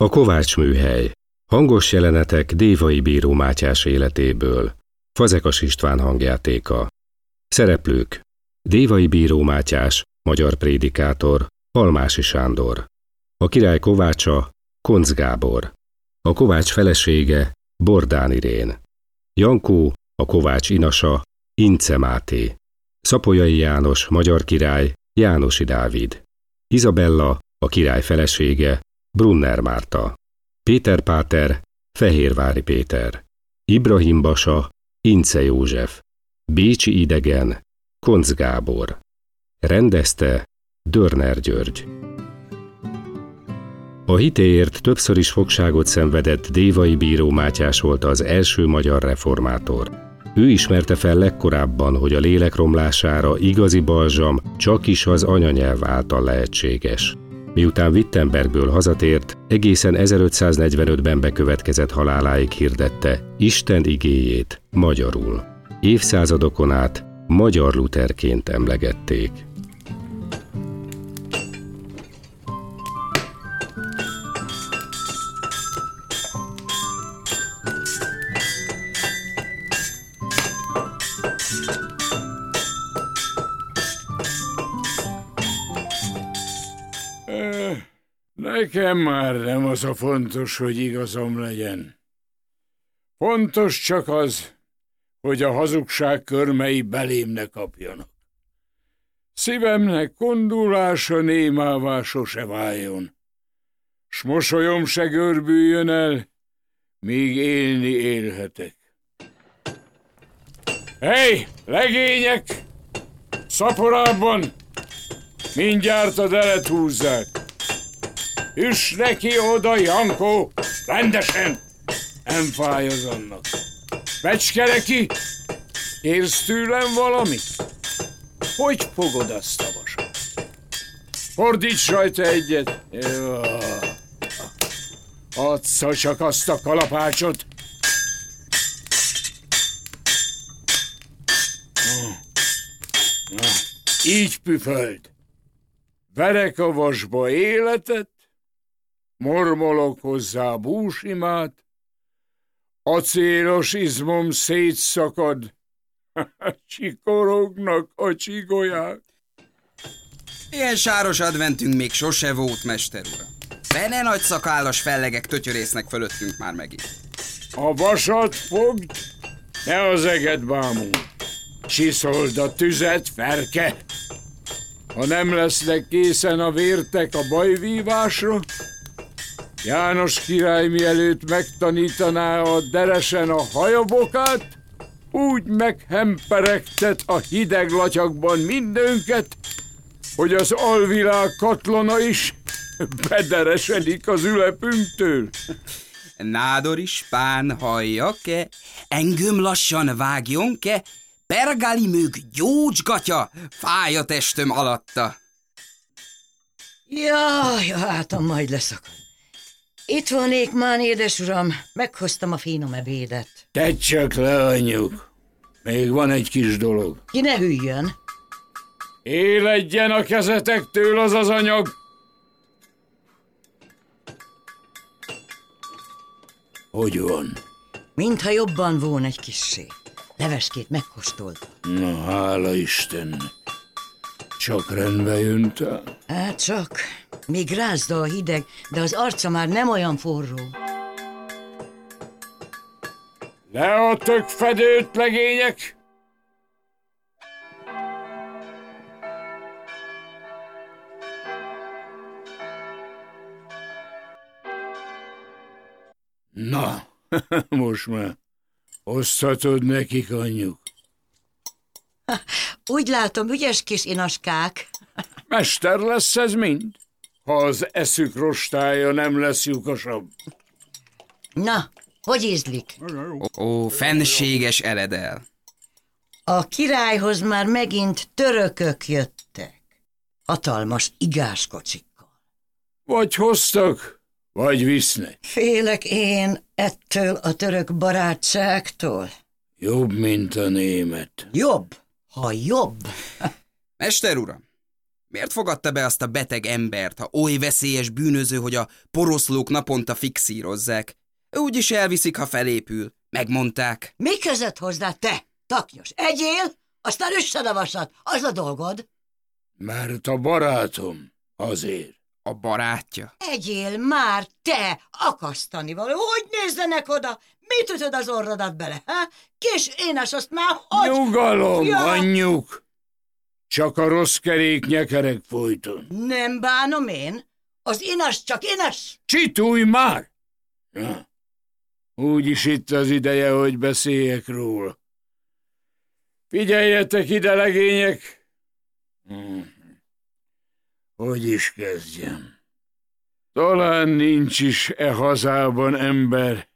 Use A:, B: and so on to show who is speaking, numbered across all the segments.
A: A Kovács műhely. Hangos jelenetek Dévai Bíró Mátyás életéből. Fazekas István hangjátéka. Szereplők. Dévai Bíró Mátyás, magyar prédikátor, Almási Sándor. A király Kovácsa, Konc Gábor. A Kovács felesége, Bordán Irén. Jankó, a Kovács inasa, Ince Máté. Szapolyai János, magyar király, Jánosi Dávid. Izabella, a király felesége, Brunner Márta. Péter Páter, Fehérvári Péter. Ibrahim Basa, Ince József. Bécsi idegen, Konc Gábor. Rendezte Dörner György. A hitéért többször is fogságot szenvedett Dévai Bíró Mátyás volt az első magyar reformátor. Ő ismerte fel legkorábban, hogy a lélek romlására igazi balzsam csak is az anyanyelv által lehetséges. Miután Wittenbergből hazatért, egészen 1545-ben bekövetkezett haláláig hirdette Isten igéjét magyarul. Évszázadokon át magyar Lutherként emlegették.
B: Nekem már nem az a fontos, hogy igazam legyen. Fontos csak az, hogy a hazugság körmei belém ne kapjanak. Szívemnek kondulása némává sose váljon, s mosolyom se görbüljön el, míg élni élhetek. Hely, legények! Szaporában! Mindjárt a delet húzzák! Üss neki oda, Jankó! Rendesen! Nem fáj annak. Becskere ki! Érsz tőlem valamit? Hogy fogod azt a vasat? Fordíts rajta egyet. Jó. Adsza csak azt a kalapácsot. Így püföld. Verek a vasba életet, mormolok hozzá búsimát, acélos izmom szétszakad, csikorognak a csigolyák.
C: Ilyen sáros adventünk még sose volt, mester ura. Bene nagy szakállas fellegek tötyörésznek fölöttünk már megint.
B: A vasat fogd, ne az eget bámul. Csiszold a tüzet, ferke. Ha nem lesznek készen a vértek a bajvívásra, János király mielőtt megtanítaná a deresen a hajabokát, úgy meghemperegtet a hideg latyakban mindönket, hogy az alvilág katlana is bederesedik az ülepünktől.
C: Nádor is pán hallja-ke, engem lassan vágjon-ke, pergali mög gyógygatja, fáj a testöm alatta.
D: Jaj, hátam majd leszakad. Itt van Ékmán, édesuram. Meghoztam a finom ebédet.
B: Tedd csak le, anyjuk. Még van egy kis dolog.
D: Ki ne hűljön.
B: Éledjen a kezetektől az az anyag. Hogy van?
D: Mintha jobban volna egy kissé. Leveskét megkóstolta.
B: Na, hála Istennek. Csak rendbe jöntál?
D: Hát csak. Még rázda a hideg, de az arca már nem olyan forró.
B: Le a tök fedőt, legények! Na, most már oszthatod nekik, anyjuk.
D: Úgy látom, ügyes kis inaskák.
B: Mester lesz ez mind, ha az eszük rostája nem lesz lyukasabb.
D: Na, hogy ízlik?
C: Ó, fenséges eredel.
D: A királyhoz már megint törökök jöttek. Hatalmas igáskocsikkal.
B: Vagy hoztak, vagy visznek.
D: Félek én ettől a török barátságtól.
B: Jobb, mint a német.
D: Jobb, ha jobb.
C: Mester uram, Miért fogadta be azt a beteg embert, ha oly veszélyes bűnöző, hogy a poroszlók naponta fixírozzák? Úgy is elviszik, ha felépül. Megmondták.
D: Mi között hozzá te, taknyos? Egyél, aztán üssed a vasat, az a dolgod.
B: Mert a barátom azért.
C: A barátja.
D: Egyél már, te, akasztani való. Hogy nézzenek oda? Mit ütöd az orrodat bele, ha? Kis énes, azt már hogy...
B: Nyugalom,
D: Ja.
B: anyjuk! Csak a rossz kerék nyekerek folyton.
D: Nem bánom én. Az inas csak inas.
B: Csitulj már! Ja. Úgyis itt az ideje, hogy beszéljek róla. Figyeljetek ide, legények! Hm. Hogy is kezdjem? Talán nincs is e hazában ember,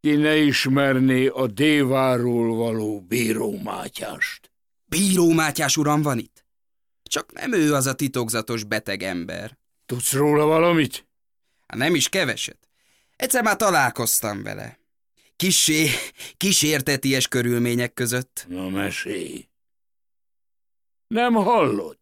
B: ki ne ismerné a déváról való Bíró Mátyást.
C: Bíró Mátyás uram van itt? Csak nem ő az a titokzatos beteg ember.
B: Tudsz róla valamit?
C: Hát nem is keveset. Egyszer már találkoztam vele. Kissé, kísérteties körülmények között.
B: Na mesélj. Nem hallod?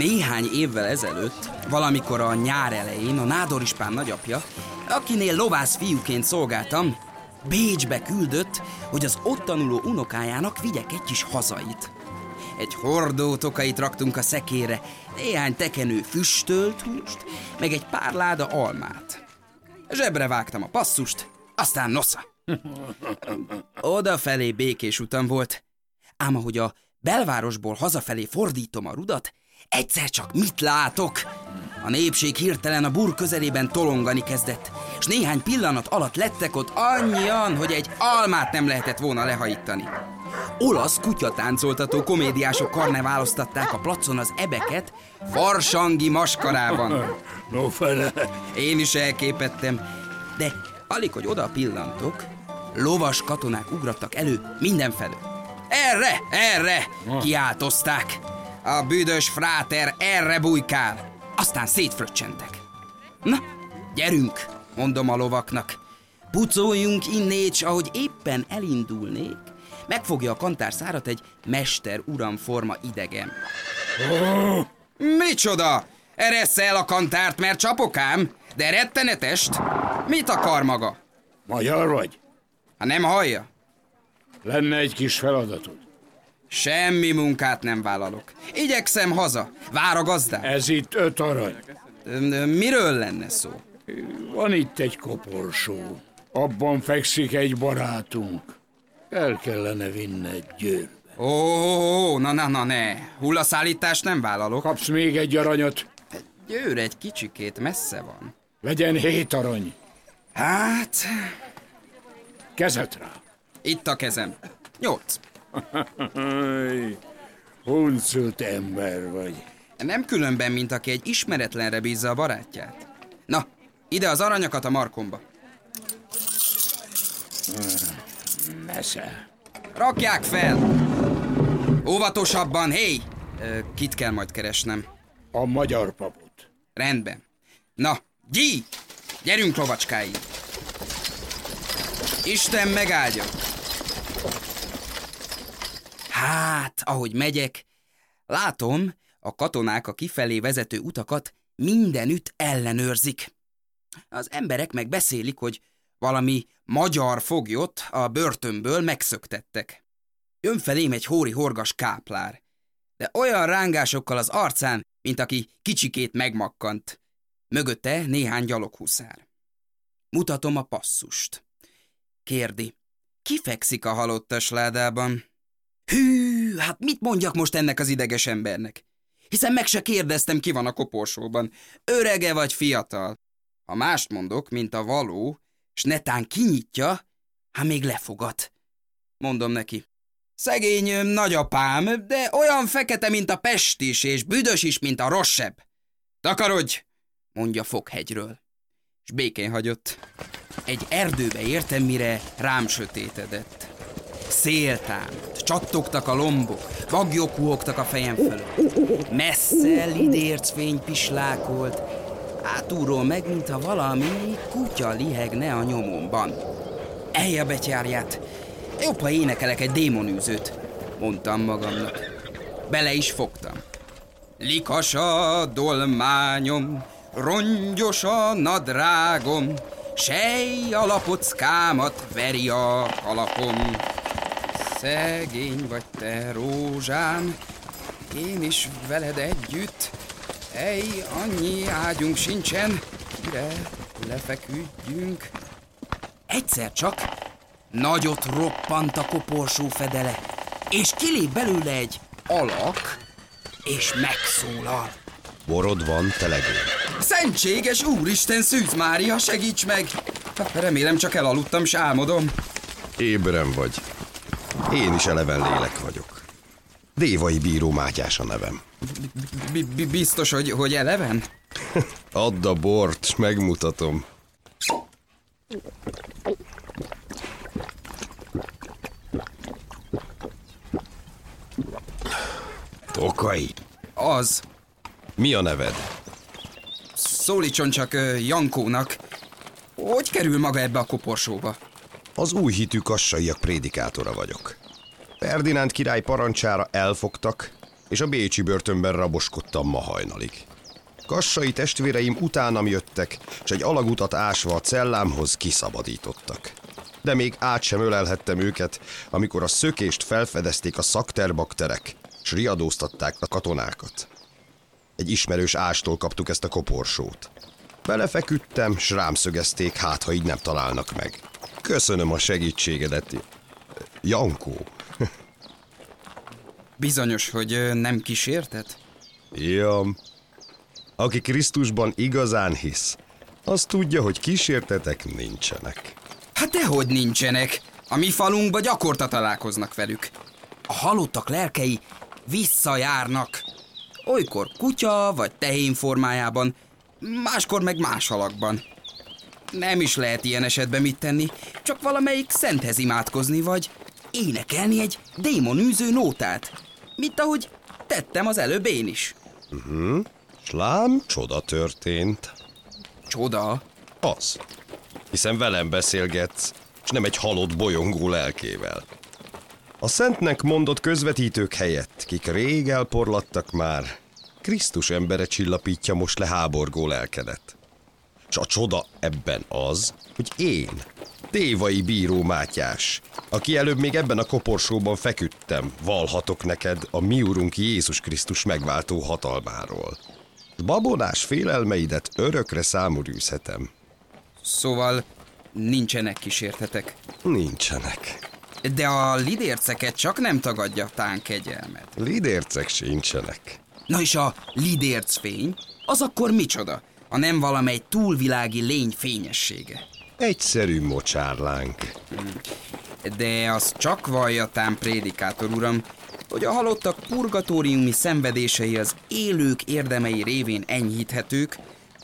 C: Néhány évvel ezelőtt, valamikor a nyár elején a Nádor Ispán nagyapja, akinél lovász fiúként szolgáltam, Bécsbe küldött, hogy az ott tanuló unokájának vigyek egy kis hazait. Egy hordó tokait raktunk a szekére, néhány tekenő füstölt húst, meg egy pár láda almát. Zsebre vágtam a passzust, aztán nosza. Odafelé békés utam volt, ám ahogy a belvárosból hazafelé fordítom a rudat, egyszer csak mit látok? A népség hirtelen a bur közelében tolongani kezdett, és néhány pillanat alatt lettek ott annyian, hogy egy almát nem lehetett volna lehajítani. Olasz kutyatáncoltató komédiások karneváloztatták a placon az ebeket farsangi maskarában.
B: No fele.
C: Én is elképettem, de alig, hogy oda pillantok, lovas katonák ugrattak elő mindenfelől. Erre, erre, kiáltozták. A büdös fráter erre bujkál. Aztán szétfröccsentek. Na, gyerünk, mondom a lovaknak. Pucoljunk innét, s ahogy éppen elindulnék, megfogja a kantárszárat egy mester uram forma idegen. Micsoda? Eressze el a kantárt, mert csapokám? De rettenetest? Mit akar maga?
B: Magyar vagy?
C: Ha nem hallja?
B: Lenne egy kis feladatod.
C: Semmi munkát nem vállalok. Igyekszem haza. Vár a gazdám.
B: Ez itt öt arany.
C: Miről lenne szó?
B: Van itt egy koporsó. Abban fekszik egy barátunk. El kellene vinned győrbe.
C: Ó, ó, ó, na, na, na, ne. Hullaszállítást nem vállalok.
B: Kapsz még egy aranyat.
C: Győr egy kicsikét messze van.
B: Legyen hét arany.
C: Hát,
B: Kezet rá.
C: itt a kezem. Nyolc.
B: Huncult ember vagy.
C: Nem különben, mint aki egy ismeretlenre bízza a barátját. Na, ide az aranyakat a markomba.
B: Nesze.
C: Rakják fel! Óvatosabban, hé! Ö, Kit kell majd keresnem.
B: A magyar papot.
C: Rendben. Na, gyí! Gyerünk, lovacskái! Isten megáldja! Hát, ahogy megyek, látom, a katonák a kifelé vezető utakat mindenütt ellenőrzik. Az emberek meg beszélik, hogy valami magyar foglyot a börtönből megszöktettek. Jön felém egy hóri horgas káplár, de olyan rángásokkal az arcán, mint aki kicsikét megmakkant. Mögötte néhány gyaloghuszár. Mutatom a passzust. Kérdi, ki fekszik a halottas ládában? Hű, hát mit mondjak most ennek az ideges embernek? Hiszen meg se kérdeztem, ki van a koporsóban. Örege vagy fiatal? Ha mást mondok, mint a való, s netán kinyitja, hát még lefogat. Mondom neki. Szegény nagyapám, de olyan fekete, mint a pest is, és büdös is, mint a rossebb. Takarodj, mondja foghegyről. És békén hagyott. Egy erdőbe értem, mire rám sötétedett. Szél csattogtak a lombok, bagyok huhogtak a fejem fölött. Messze lidércfény pislákolt, Hátulról meg, mintha valami kutya lihegne a nyomomban. Ej a betyárját! Jobb, ha énekelek egy démonűzőt, mondtam magamnak. Bele is fogtam. Likas a dolmányom, rongyos a nadrágom, sej a lapockámat veri a kalapom. Szegény vagy te, rózsám, én is veled együtt. Ej, annyi ágyunk sincsen, kire lefeküdjünk. Egyszer csak nagyot roppant a koporsó fedele, és kilép belőle egy alak, és megszólal.
E: Borod van, telegő.
C: Szentséges Úristen, Szűz Mária, segíts meg! Remélem csak elaludtam, s álmodom.
E: Ébren vagy. Én is eleven lélek vagyok. Dévai Bíró Mátyás a nevem.
C: B- Biztos, hogy, hogy eleven?
E: Add a bort, s megmutatom. Tokai,
C: Az.
E: mi a neved?
C: Szólítson csak Jankónak. Hogy kerül maga ebbe a koporsóba?
E: Az új hitű kassaiak prédikátora vagyok. Ferdinánd király parancsára elfogtak, és a bécsi börtönben raboskodtam ma hajnalig. Kassai testvéreim utánam jöttek, és egy alagutat ásva a cellámhoz kiszabadítottak. De még át sem ölelhettem őket, amikor a szökést felfedezték a szakterbakterek, s riadóztatták a katonákat. Egy ismerős ástól kaptuk ezt a koporsót. Belefeküdtem, s rám szögezték, hát ha így nem találnak meg. Köszönöm a segítségedet. Jankó.
C: Bizonyos, hogy nem kísértet?
E: Ja. Aki Krisztusban igazán hisz, az tudja, hogy kísértetek nincsenek.
C: Hát dehogy nincsenek. A mi falunkba gyakorta találkoznak velük. A halottak lelkei visszajárnak. Olykor kutya vagy tehén formájában, máskor meg más alakban. Nem is lehet ilyen esetben mit tenni, csak valamelyik szenthez imádkozni, vagy énekelni egy démonűző nótát, mint ahogy tettem az előbb én is.
E: Slám, csoda történt.
C: Csoda.
E: Az. Hiszen velem beszélgetsz, és nem egy halott bolyongó lelkével. A szentnek mondott közvetítők helyett, kik rég elporlattak már, Krisztus embere csillapítja most le háborgó lelkedet. A csoda ebben az, hogy én, Tévai Bíró Mátyás, aki előbb még ebben a koporsóban feküdtem, valhatok neked a mi urunk Jézus Krisztus megváltó hatalmáról. Babonás félelmeidet örökre száműzhetem.
C: Szóval nincsenek kísértetek.
E: Nincsenek.
C: De a lidérceket csak nem tagadja tán kegyelmet.
E: Lidércek sincsenek.
C: Na és a lidérc fény, az akkor micsoda? Ha nem valamely túlvilági lény fényessége.
E: Egyszerű mocsárlánk.
C: De az csak valljatán, prédikátor uram, hogy a halottak purgatóriumi szenvedései az élők érdemei révén enyhíthetők,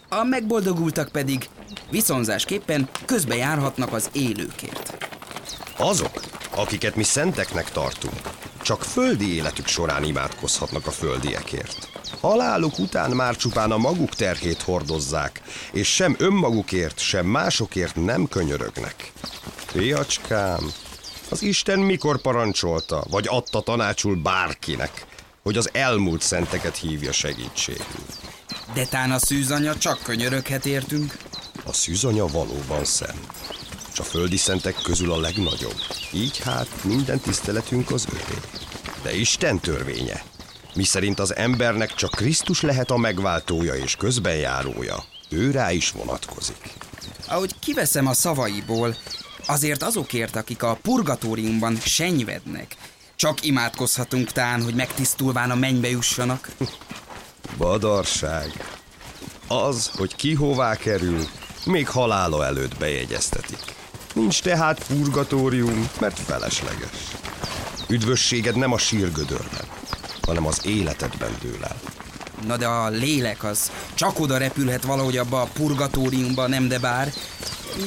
C: a megboldogultak pedig viszonzásképpen közbejárhatnak az élőkért.
E: Azok, akiket mi szenteknek tartunk, csak földi életük során imádkozhatnak a földiekért. Haláluk után már csupán a maguk terhét hordozzák, és sem önmagukért, sem másokért nem könyörögnek. Fiacskám, az Isten mikor parancsolta, vagy adta tanácsul bárkinek, hogy az elmúlt szenteket hívja segítségül?
C: De tán a szűzanya csak könyöröghet értünk.
E: A szűzanya valóban szent, és a földi szentek közül a legnagyobb. Így hát minden tiszteletünk az övé. De Isten törvénye, mi szerint az embernek csak Krisztus lehet a megváltója és közbenjárója, ő rá is vonatkozik.
C: Ahogy kiveszem a szavaiból, azért azokért, akik a purgatóriumban senyvednek, csak imádkozhatunk tán, hogy megtisztulván a mennybe jussanak.
E: Badarság. Az, hogy ki hová kerül, még halála előtt bejegyeztetik. Nincs tehát purgatórium, mert felesleges. Üdvösséged nem a sírgödörben, hanem az életedben dől el.
C: Na de a lélek az csak oda repülhet valahogy abba a purgatóriumba, nem de bár,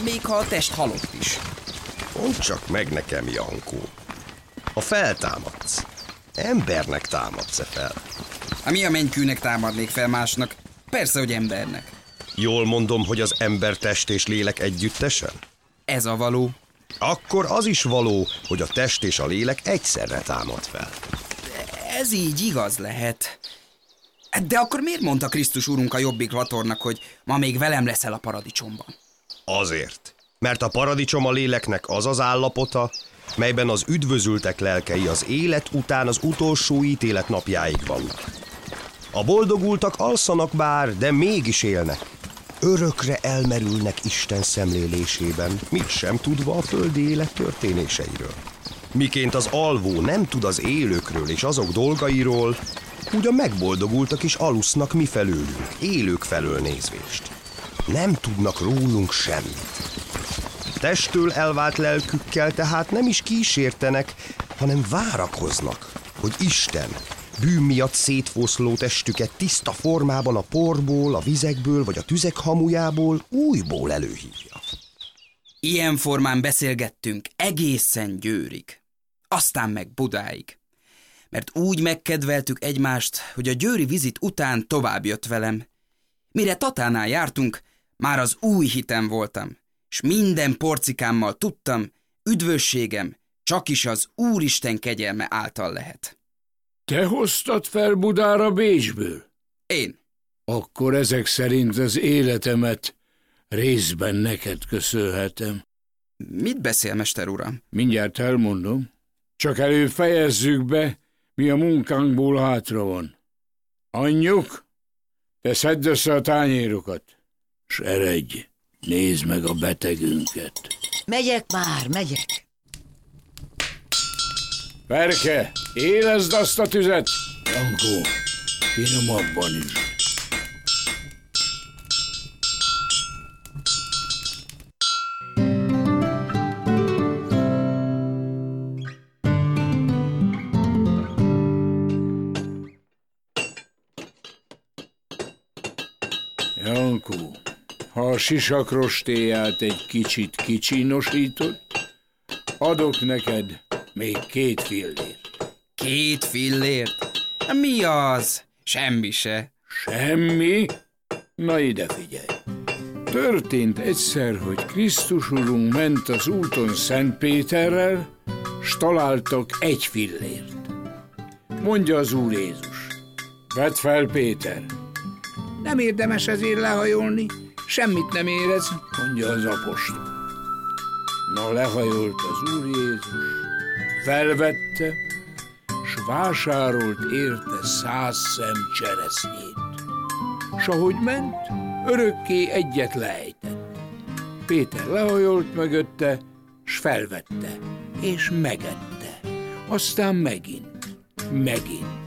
C: még ha a test halott is.
E: Mondd csak meg nekem, Jankó. Ha feltámadsz, embernek támadsz-e fel?
C: Hát mi a mennykűnek támadnék fel másnak? Persze, hogy embernek.
E: Jól mondom, hogy az ember test és lélek együttesen?
C: Ez a való.
E: Akkor az is való, hogy a test és a lélek egyszerre támad fel.
C: Ez így igaz lehet. De akkor miért mondta Krisztus úrunk a jobbik latornak, hogy ma még velem leszel a paradicsomban?
E: Azért. Mert a paradicsom a léleknek az az állapota, melyben az üdvözültek lelkei az élet után az utolsó ítélet napjáig vannak. A boldogultak alszanak bár, de mégis élnek. Örökre elmerülnek Isten szemlélésében, mit sem tudva a földi élet történéseiről. Miként az alvó nem tud az élőkről és azok dolgairól, úgy a megboldogultak is alusznak mi felőlünk, élők felől nézvést. Nem tudnak rólunk semmit. Testtől elvált lelkükkel tehát nem is kísértenek, hanem várakoznak, hogy Isten bűn miatt szétfoszló testüket tiszta formában a porból, a vizekből vagy a tüzek hamujából újból előhívja.
C: Ilyen formán beszélgettünk egészen Győrig, aztán meg Budáig. Mert úgy megkedveltük egymást, hogy a győri vizit után tovább jött velem. Mire Tatánál jártunk, már az új hitem voltam, és minden porcikámmal tudtam, üdvösségem csak is az Úristen kegyelme által lehet.
B: Te hoztad fel Budára Bécsből?
C: Én.
B: Akkor ezek szerint az életemet részben neked köszönhetem.
C: Mit beszél, mester uram?
B: Mindjárt elmondom. Csak előbb fejezzük be, mi a munkánkból hátra van. Anyjuk, te szedd össze a tányérokat, s eredj, nézd meg a betegünket.
D: Megyek már, megyek.
B: Perke, érezd azt a tüzet! Jankó, finomabban is. Jankó, ha a sisakrostéját egy kicsit kicsinosított, adok neked még két fillért.
C: Két fillért? Mi az? Semmi se.
B: Semmi? Na ide figyelj! Történt egyszer, hogy Krisztus Urunk ment az úton Szent Péterrel, s találtak egy fillért. Mondja az Úr Jézus. Vedd fel, Péter!
F: Nem érdemes ezért lehajolni, semmit nem érez.
B: Mondja az apostol. Na lehajolt az Úr Jézus, felvette, vásárolt érte száz szem cseresznyét. S ahogy ment, örökké egyet lejtett. Péter lehajolt mögötte, s felvette, és megette. Aztán megint, megint.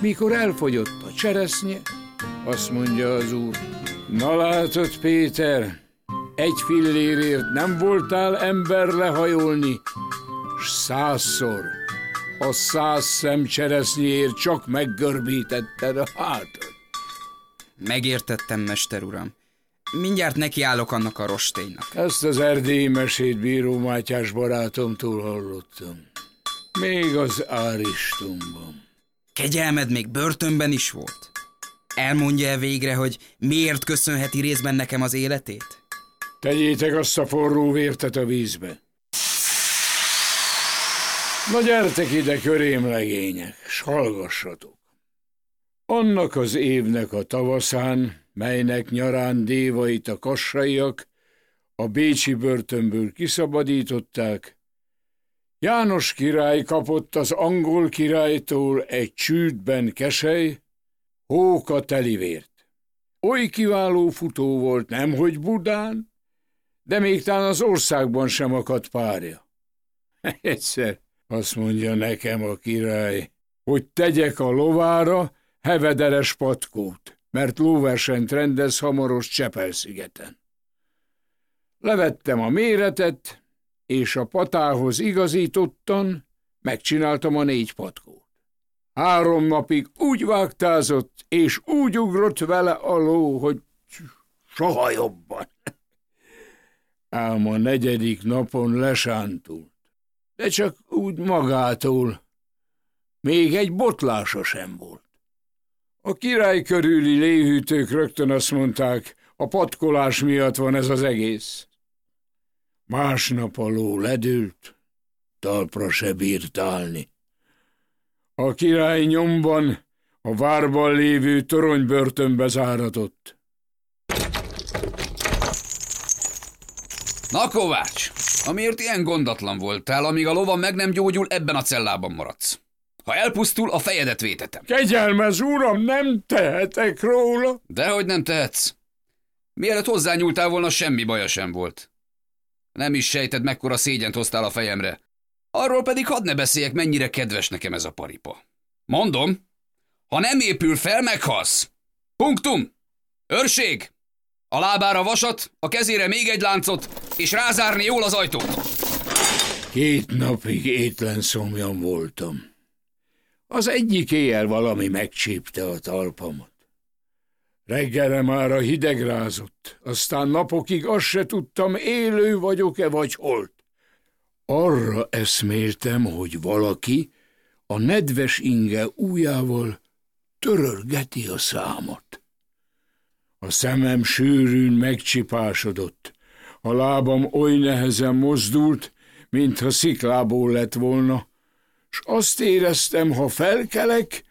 B: Mikor elfogyott a cseresznye, azt mondja az úr, na látod, Péter, egy fillérért nem voltál ember lehajolni, s százszor a száz szem cseresznyéért csak meggörbítetted a hátad.
C: Megértettem, mester uram. Mindjárt nekiállok annak a rosténynak.
B: Ezt az erdélyi mesét bíró Mátyás barátomtól hallottam. Még az Áristomban.
C: Kegyelmed még börtönben is volt. Elmondja -e végre, hogy miért köszönheti részben nekem az életét?
B: Tegyétek azt a forró vértet a vízbe. Na gyertek ide, körém legények, s hallgassatok. Annak az évnek a tavaszán, melynek nyarán dévait a kassaiak a bécsi börtönből kiszabadították, János király kapott az angol királytól egy csűdben kesely, hóka telivért. Oly kiváló futó volt, nemhogy Budán, de még talán az országban sem akadt párja. Egyszer azt mondja nekem a király, hogy tegyek a lovára hevederes patkót, mert lóversenyt rendez hamaros Csepel-szigeten. Levettem a méretet, és a patához igazítottan megcsináltam a négy patkót. Három napig úgy vágtázott, és úgy ugrott vele a ló, hogy soha jobban. Ám a negyedik napon lesántult, de csak úgy magától. Még egy botlása sem volt. A király körüli léhűtők rögtön azt mondták, a patkolás miatt van ez az egész. Másnap a ló ledült, talpra se bírt állni. A király nyomban a várban lévő toronybörtönbe záratott.
G: Na Kovács, amiért ilyen gondatlan voltál, amíg a lovan meg nem gyógyul, ebben a cellában maradsz. Ha elpusztul, a fejedet vétetem.
B: Kegyelmez uram, nem tehetek róla.
G: Dehogy nem tehetsz. Mielőtt hozzányúltál volna, semmi baja sem volt. Nem is sejted, mekkora szégyent hoztál a fejemre. Arról pedig hadd ne beszéljek, mennyire kedves nekem ez a paripa. Mondom, ha nem épül fel, meghalsz. Punktum. Őrség! A lábára vasat, a kezére még egy láncot, és rázárni jól az ajtót.
B: Két napig étlen szomjan voltam. Az egyik éjjel valami megcsípte a talpamat. Reggelre már a hideg rázott, aztán napokig azt se tudtam, élő vagyok-e vagy holt. Arra eszméltem, hogy valaki a nedves inge ujjával törölgeti a számot. A szemem sűrűn megcsipásodott, a lábam oly nehezen mozdult, mintha sziklából lett volna, s azt éreztem, ha felkelek,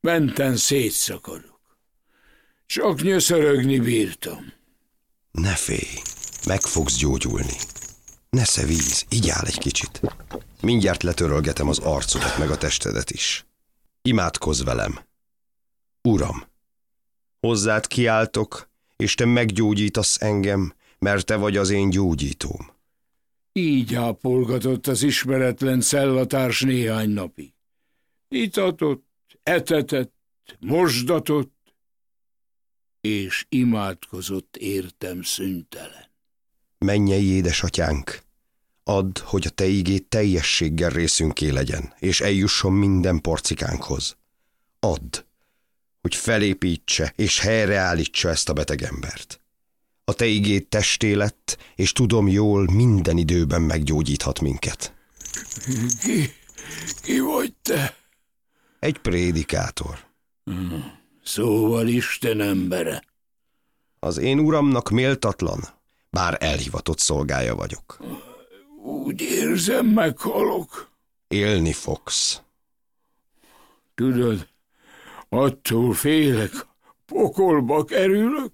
B: menten szétszakadok. Csak nyöszörögni bírtam.
E: Ne félj, meg fogsz gyógyulni. Nesze víz, így áll egy kicsit. Mindjárt letörölgetem az arcodat, meg a testedet is. Imádkozz velem. Uram, hozzád kiáltok, és te meggyógyítasz engem, mert te vagy az én gyógyítóm.
B: Így ápolgatott az ismeretlen szellatárs néhány napig. Itatott, etetett, mosdatott, és imádkozott értem szüntelen.
E: Mennyei édesatyánk, add, hogy a te ígét teljességgel részünké legyen, és eljusson minden porcikánkhoz. Add, hogy felépítse és helyreállítsa ezt a beteg embert. A te igét testé lett, és tudom jól, minden időben meggyógyíthat minket.
B: Ki, ki vagy te?
E: Egy prédikátor.
B: Szóval Isten embere.
E: Az én uramnak méltatlan, bár elhivatott szolgája vagyok.
B: Úgy érzem, meghalok.
E: Élni fogsz.
B: Tudod, attól félek, pokolba kerülök.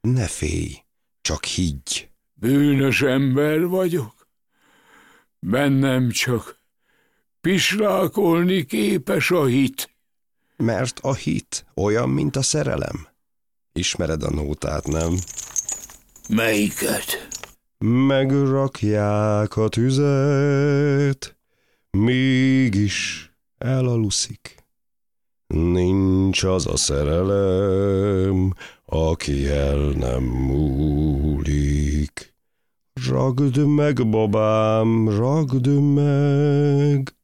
E: Ne félj, csak higgy.
B: Bűnös ember vagyok. Bennem csak pislákolni képes a hit.
E: Mert a hit olyan, mint a szerelem. Ismered a nótát, nem?
B: Melyiket?
E: Megrakják a tüzet, mégis elaluszik. Nincs az a szerelem, aki el nem múlik. Ragd meg, babám, ragd meg,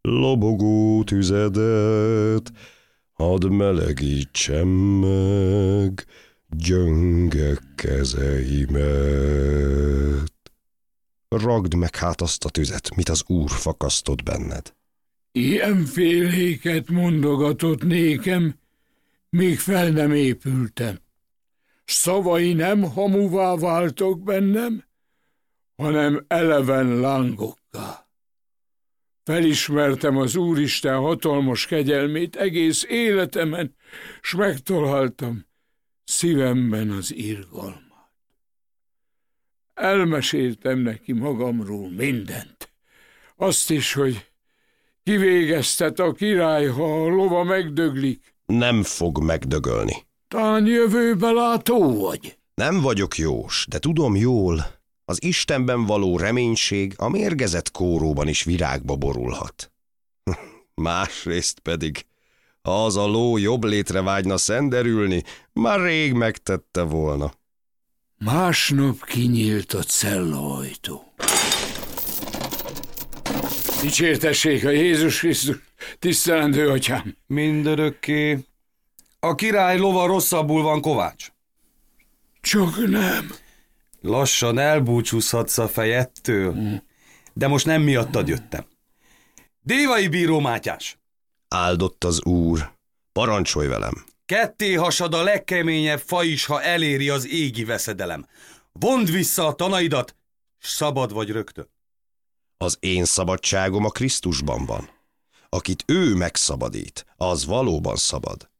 E: lobogó tüzedet, hadd melegítsem meg, gyönge kezeimet. Ragd meg hát azt a tüzet, mit az Úr fakasztott benned.
B: Ilyen féléket mondogatott nékem, még fel nem épültem. Szavai nem hamuvá váltok bennem, hanem eleven lángokká. Felismertem az Úristen hatalmas kegyelmét egész életemen, s megtaláltam szívemben az irgalmát. Elmeséltem neki magamról mindent. Azt is, hogy kivégeztet a király, ha a lova megdöglik.
E: Nem fog megdögölni.
B: Talán jövőbe látó vagy.
E: Nem vagyok jós, de tudom jól, az Istenben való reménység a mérgezett kóróban is virágba borulhat. Másrészt pedig, ha az a ló jobb létre vágyna szenderülni, már rég megtette volna.
B: Másnap kinyílt a cellaajtó. Dicsértessék a Jézus Krisztus, tisztelendő atyám.
H: Mindörökké. A király lova rosszabbul van, Kovács.
B: Csak nem.
H: Lassan elbúcsúzhatsz a fejettől. De most nem miattad jöttem. Dévai bíró Mátyás.
E: Áldott az Úr, parancsolj velem.
H: Ketté hasad a legkeményebb fa is, ha eléri az égi veszedelem. Vond vissza a tanaidat, s szabad vagy rögtön.
E: Az én szabadságom a Krisztusban van. Akit ő megszabadít, az valóban szabad.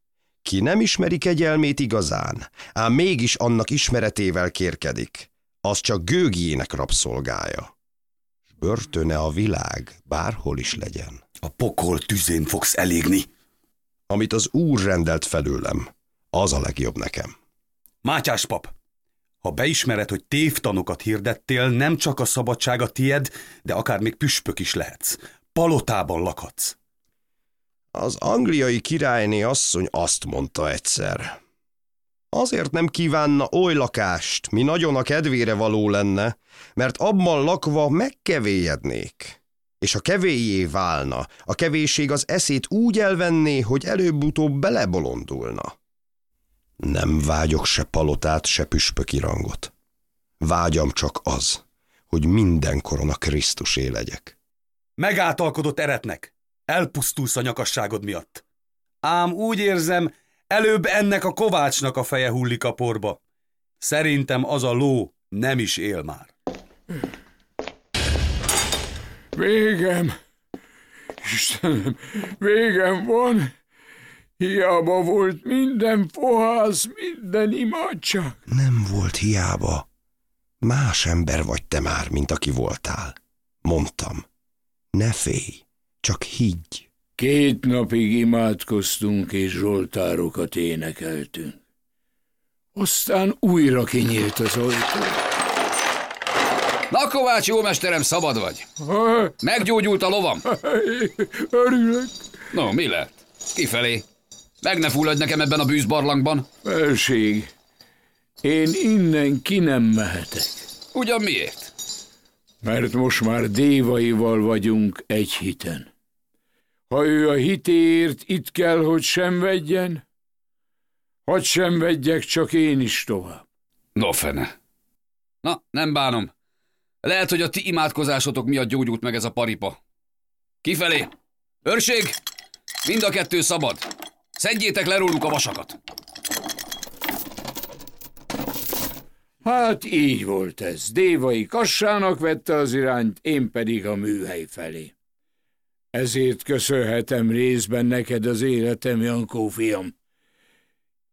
E: Ki nem ismeri kegyelmét igazán, ám mégis annak ismeretével kérkedik, az csak gőgjének rabszolgája. S börtöne a világ, bárhol is legyen.
H: A pokol tüzén fogsz elégni.
E: Amit az Úr rendelt felőlem, az a legjobb nekem.
H: Mátyás pap, ha beismered, hogy tévtanokat hirdettél, nem csak a szabadság a tied, de akár még püspök is lehetsz. Palotában lakhatsz.
E: Az angliai királyné asszony azt mondta egyszer. Azért nem kívánna oly lakást, mi nagyon a kedvére való lenne, mert abban lakva megkevélyednék. És ha kevélyé válna, a kevésség az eszét úgy elvenné, hogy előbb-utóbb belebolondulna. Nem vágyok se palotát, se püspöki rangot. Vágyam csak az, hogy mindenkoron a Krisztusé legyek.
H: Megáltalkodott eretnek. Elpusztulsz a nyakasságod miatt. Ám úgy érzem, előbb ennek a kovácsnak a feje hullik a porba. Szerintem az a ló nem is él már.
B: Végem! Istenem, végem van! Hiába volt minden fohász, minden imádság.
E: Nem volt hiába. Más ember vagy te már, mint aki voltál. Mondtam, ne félj, csak higgy.
B: Két napig imádkoztunk és zsoltárokat énekeltünk. Aztán újra kinyílt az ajtó.
G: Na Kovács, jó mesterem, szabad vagy. Meggyógyult a lovam.
B: Örülök.
G: No, mi lett? Kifelé. Meg ne fulladj nekem ebben a bűzbarlangban.
B: Felség, én innen ki nem mehetek,
G: Ugyan miért?
B: mert most már dévaival vagyunk egy hiten. Ha ő a hitéért itt kell, hogy szenvedjen, hadd szenvedjek csak én is tovább.
G: No fene. Na, nem bánom. Lehet, hogy a ti imádkozásotok miatt gyógyult meg ez a paripa. Kifelé! Őrség! Mind a kettő szabad! Szedjétek le róluk a vasakat!
B: Hát így volt ez. Dévai kassának vette az irányt, én pedig a műhely felé. Ezért köszönhetem részben neked az életem, Jankó fiam.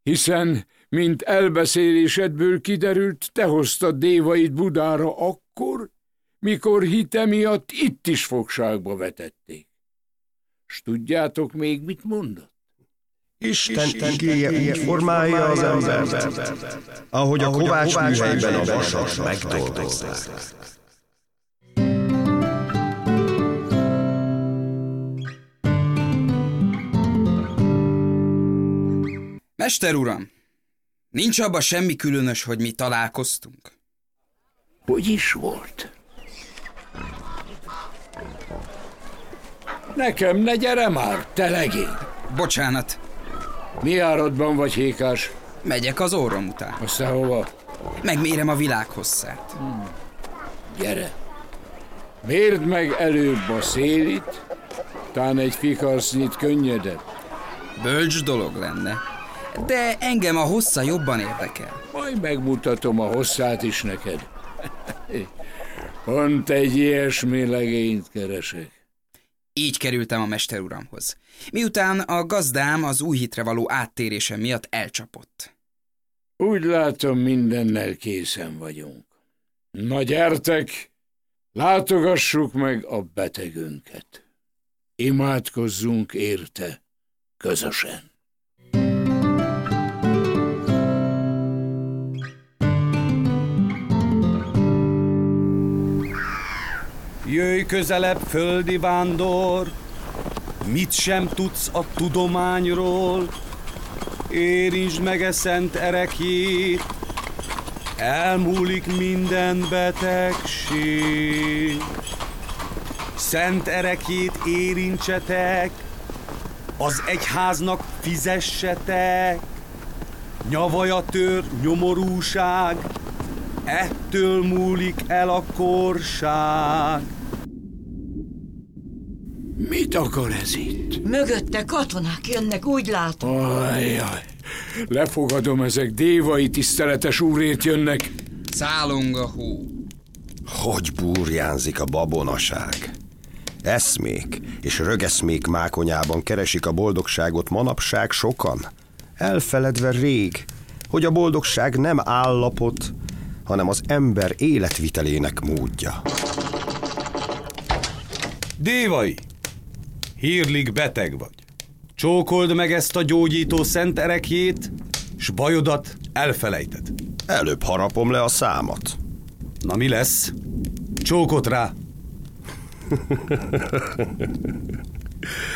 B: Hiszen, mint elbeszélésedből kiderült, te hoztad dévait Budára akkor, mikor hite miatt itt is fogságba vetették. S tudjátok még, mit mondott?
E: Isten igéje úgy formálja az embert, ahogy a kovács műhelyben a vasat megdolgozzák.
C: Mester uram, nincs abba semmi különös, hogy mi találkoztunk.
B: Hogy is volt? Nekem ne gyere már, te legény!
C: Bocsánat,
B: Mi áradban vagy, Hékás?
C: megyek az orrom után.
B: Aztán hova?
C: Megmérem a világ hosszát.
B: Gyere! Mérd meg előbb a szélit, tán egy fikarsnyit könnyedet.
C: Bölcs dolog lenne. De engem a hossza jobban érdekel.
B: Majd megmutatom a hosszát is neked. Pont egy ilyesmi legényt keresek.
C: Így kerültem a mester. Miután a gazdám az új hitre való áttérése miatt elcsapott.
B: Úgy látom, mindennel készen vagyunk. Na gyertek, látogassuk meg a betegünket. Imádkozzunk érte közösen.
H: Jöjj közelebb, földi vándor, mit sem tudsz a tudományról, érintsd meg e szent erekjét, elmúlik minden betegség. Szent erekjét érintsetek, az egyháznak fizessetek, nyavaja tör nyomorúság, ettől múlik el a korság.
B: Mit akar ez itt?
D: Mögötte katonák jönnek, úgy látom.
B: Ajjaj, Lefogadom, ezek dévai tiszteletes úrét jönnek.
C: Szállong a hó.
E: Hogy burjánzik a babonaság? Eszmék és rögeszmék mákonyában keresik a boldogságot manapság sokan, elfeledve rég, hogy a boldogság nem állapot, hanem az ember életvitelének módja.
H: Dévai! Hírlig beteg vagy. Csókold meg ezt a gyógyító szent erekjét, s bajodat elfelejted.
E: Előbb harapom le a számat.
H: Na mi lesz? Csókot rá!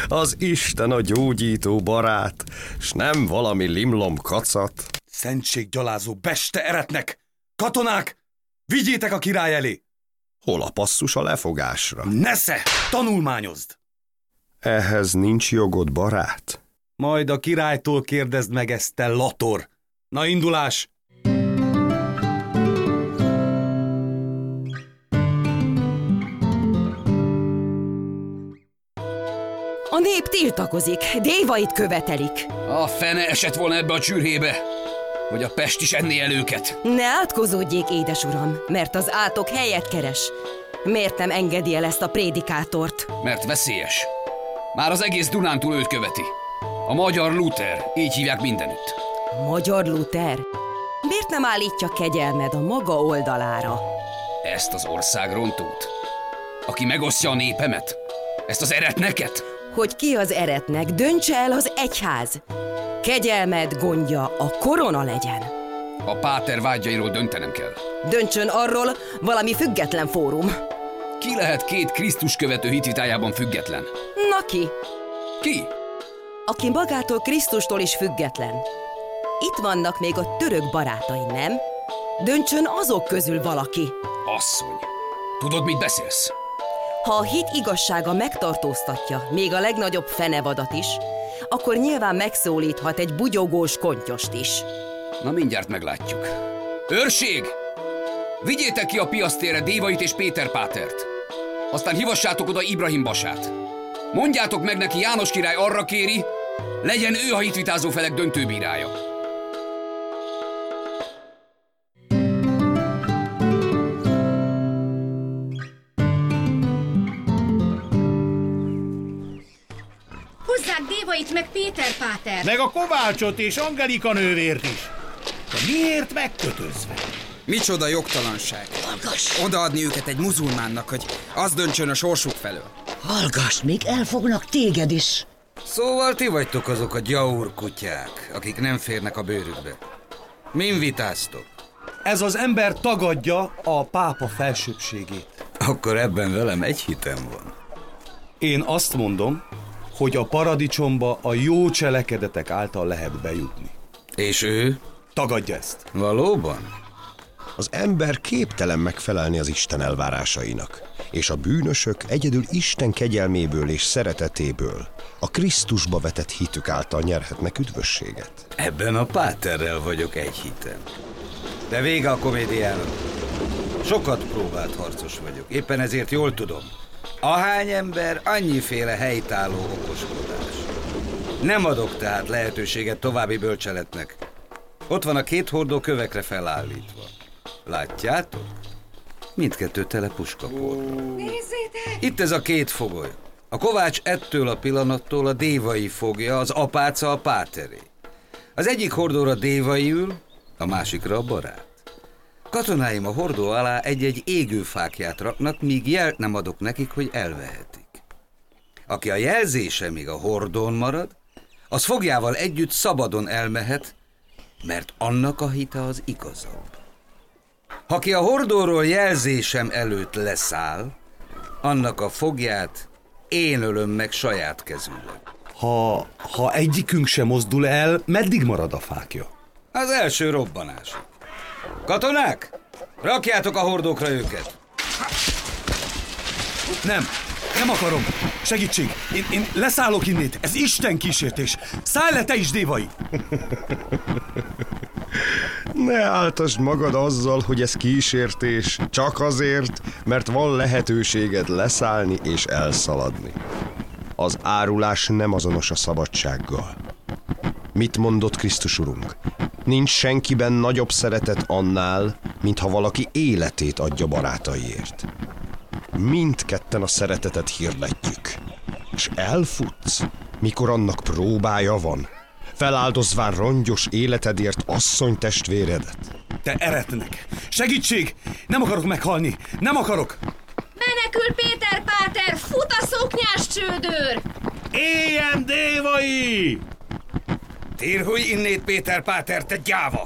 E: Az Isten a gyógyító barát, s nem valami limlom kacat.
H: Szentséggyalázó beste eretnek! Katonák! Vigyétek a király elé!
E: Hol a passzus a lefogásra?
H: Nesze! Tanulmányozd!
E: Ehhez nincs jogod, barát.
H: Majd a királytól kérdezd meg ezt, te lator! Na indulás!
I: A nép tiltakozik, dévait követelik.
G: A fene esett volna ebbe a csürhébe, hogy a Pest is enné el őket.
I: Ne átkozódjék, édes uram, mert az átok helyet keres. Miért nem engedi el ezt a prédikátort?
G: Mert veszélyes. Már az egész Dunántúl őt követi. A magyar Luther, így hívják mindenütt.
I: A magyar Luther? Miért nem állítja kegyelmed a maga oldalára?
G: Ezt az országrontót? Aki megosztja a népemet? Ezt az eretneket?
I: Hogy ki az eretnek, döntse el az egyház. Kegyelmed gondja a korona legyen.
G: A páter vágyairól döntenem kell.
I: Döntsön arról valami független fórum.
G: Ki lehet két Krisztus követő hitvitájában független?
I: Na ki?
G: Ki?
I: Aki magától Krisztustól is független. Itt vannak még a török barátai, nem? Döntsön azok közül valaki.
G: Asszony, tudod, mit beszélsz?
I: Ha a hit igazsága megtartóztatja még a legnagyobb fenevadat is, akkor nyilván megszólíthat egy bugyogós kontyost is.
G: Na mindjárt meglátjuk. Őrség! Vigyétek ki a piasztérre Dévait és Péter Pátert. Aztán hivassátok oda Ibrahim Basát. Mondjátok meg neki, János király arra kéri, legyen ő a hitvitázó felek döntőbírája.
J: Hozzák Dévait meg Péter Páter!
K: Meg a Kovácsot és Angelika nővért is. De miért megkötözve?
C: Micsoda jogtalanság.
D: Hallgass!
C: Odaadni őket egy muzulmánnak, hogy az döntsön a sorsuk felől.
D: Hallgass, még elfognak téged is.
L: Szóval ti vagytok azok a gyaur kutyák, akik nem férnek a bőrükbe. Min vitáztok?
H: Ez az ember tagadja a pápa felsőbségét.
L: Akkor ebben velem egy hitem van.
H: Én azt mondom, hogy a paradicsomba a jó cselekedetek által lehet bejutni.
L: És ő?
H: Tagadja ezt.
L: Valóban?
E: Az ember képtelen megfelelni az Isten elvárásainak, és a bűnösök egyedül Isten kegyelméből és szeretetéből, a Krisztusba vetett hitük által nyerhetnek üdvösséget.
L: Ebben a páterrel vagyok egy hitem. De vége a komédiának. Sokat próbált harcos vagyok, éppen ezért jól tudom. Ahány ember, annyiféle helytálló okoskodás. Nem adok tehát lehetőséget további bölcseletnek. Ott van a két hordó kövekre felállítva. Látjátok? Mindkettő tele puskaporral.
J: Nézzétek!
L: Itt ez a két fogoly. A kovács ettől a pillanattól a dévai fogja, az apáca a páteré. Az egyik hordóra dévai ül, a másikra a barát. Katonáim a hordó alá egy-egy égőfákját raknak, míg jelt nem adok nekik, hogy elvehetik. Aki a jelzése még a hordón marad, az fogjával együtt szabadon elmehet, mert annak a hite az igazabb. Aki a hordóról jelzésem előtt leszáll, annak a fogját én ölöm meg saját kezűleg.
H: Ha, ha egyikünk sem mozdul el, meddig marad a fákja?
L: Az első robbanás. Katonák, rakjátok a hordókra őket.
H: Nem, nem akarom. Segítség! Én, én leszállok innét. Ez Isten kísértés. Szállj le te is, Dévai!
E: Ne áltasd magad azzal, hogy ez kísértés, csak azért, mert van lehetőséged leszállni és elszaladni. Az árulás nem azonos a szabadsággal. Mit mondott Krisztus Urunk? Nincs senkiben nagyobb szeretet annál, mint ha valaki életét adja barátaiért. Mindketten a szeretetet hirdetjük. És elfutsz, mikor annak próbája van, feláldozván rongyos életedért asszony testvéredet.
H: Te eretnek! Segítség! Nem akarok meghalni! Nem akarok!
J: Menekül Péter Páter! Fut a szoknyás csődőr!
K: Éljen dévai!
L: Tírhulj innét, Péter Páter, te gyáva!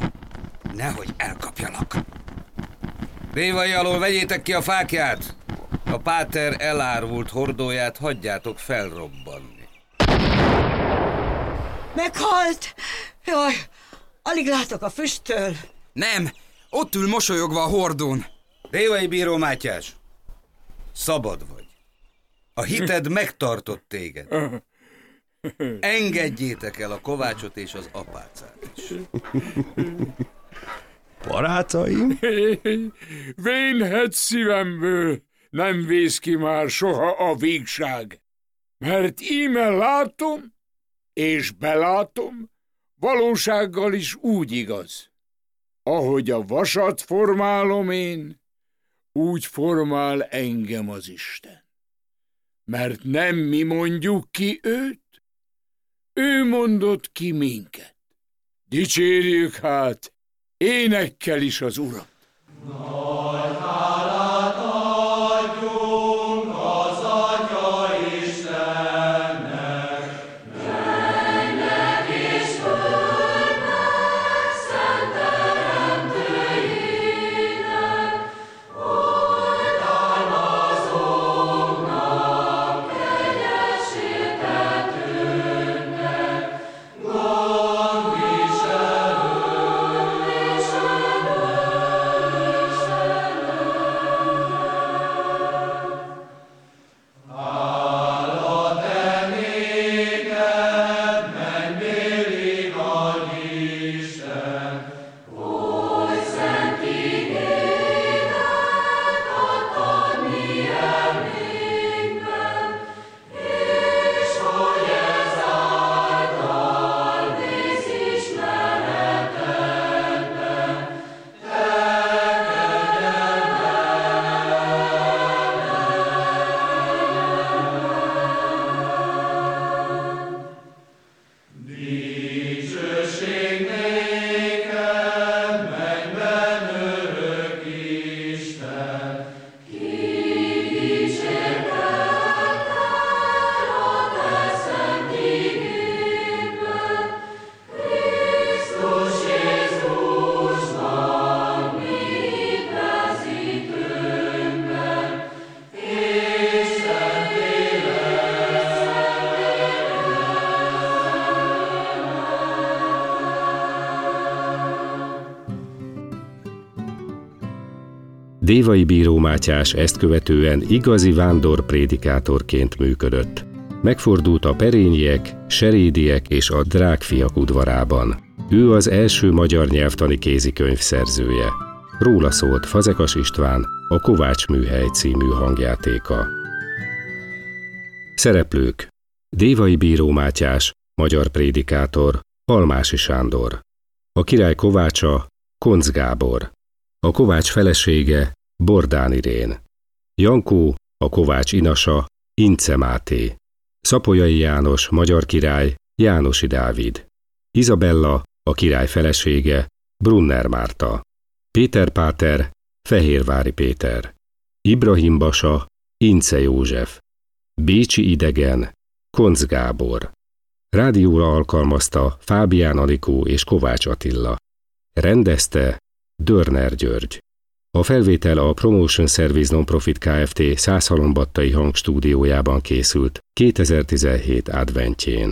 L: Nehogy elkapjalak. Dévai alól vegyétek ki a fákját! A Páter elárvult hordóját hagyjátok felrobbanni.
D: Meghalt! Jaj, alig látok a füsttől.
C: Nem, ott ül mosolyogva a hordón.
L: Dévai bíró Mátyás, szabad vagy. A hited megtartott téged. Engedjétek el a kovácsot és az apácát is.
E: Barátaim?
B: Vénhet szívemből, nem vész ki már soha a végság. Mert íme látom, és belátom, valósággal is úgy igaz. Ahogy a vasat formálom én, úgy formál engem az Isten. Mert nem mi mondjuk ki őt, ő mondott ki minket. Dicsérjük hát énekkel is az Urat. Nagy
A: Dévai Bíró Mátyás ezt követően igazi vándor prédikátorként működött. Megfordult a perényiek, serédiek és a drágfiak udvarában. Ő az első magyar nyelvtani kézikönyv szerzője. Róla szólt Fazekas István, a Kovács Műhely című hangjátéka. Szereplők Dévai Bíró Mátyás, magyar prédikátor, Almási Sándor. A király Kovácsa, Konc Gábor. A Kovács felesége, Bordán Irén. Jankó, a Kovács inasa, Ince Máté. Szapolyai János, magyar király, Jánosi Dávid. Izabella, a király felesége, Brunner Márta. Péter Páter, Fehérvári Péter. Ibrahim Basa, Ince József. Bécsi idegen, Konc Gábor. Rádióra alkalmazta Fábián Anikó és Kovács Attila. Rendezte Dörner György. A felvétel a Promotion Service Nonprofit Kft. Százhalombattai hangstúdiójában készült 2017 adventjén.